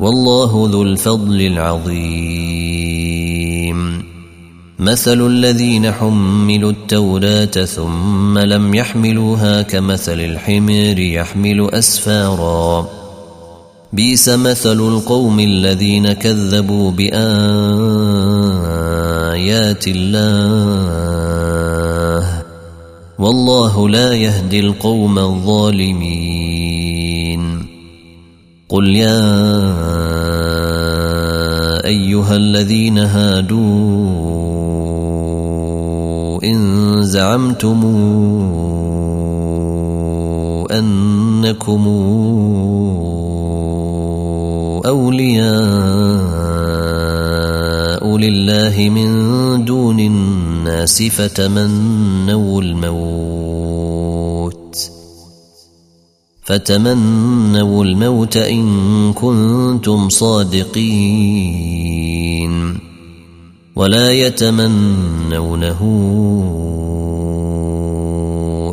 والله ذو الفضل العظيم. مثل الذين حملوا التوراة ثم لم يحملوها كمثل الحمير يحمل أسفارا. بيس مثل القوم الذين كذبوا بآيات الله. والله لا يهدي القوم الظالمين. قل يا أيها الذين هادوا إن زعمتم أنكم أولياء لله من دون الناس فتمنوا فتمنوا الموت إن كنتم صادقين. ولا يتمنونه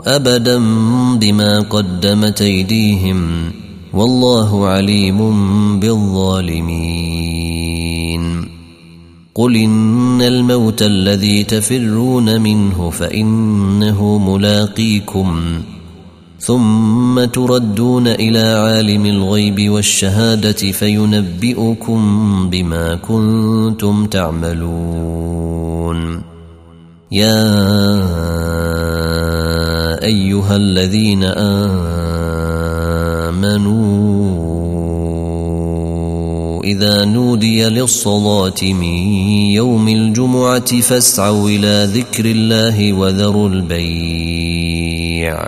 أبدا بما قدمت أيديهم والله عليم بالظالمين. قل إن الموت الذي تفرون منه فإنه ملاقيكم. ثم تردون إلى عالم الغيب والشهادة فينبئكم بما كنتم تعملون. يا أيها الذين آمنوا إذا نودي للصلاة من يوم الجمعة فاسعوا إلى ذكر الله وذروا البيع.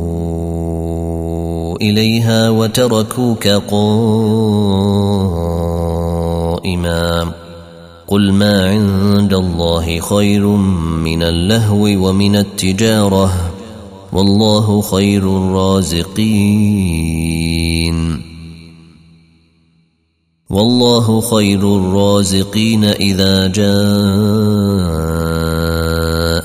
إليها وتركوك قائما. قل ما عند الله خير من اللهو ومن التجارة والله خير الرازقين. والله خير الرازقين إذا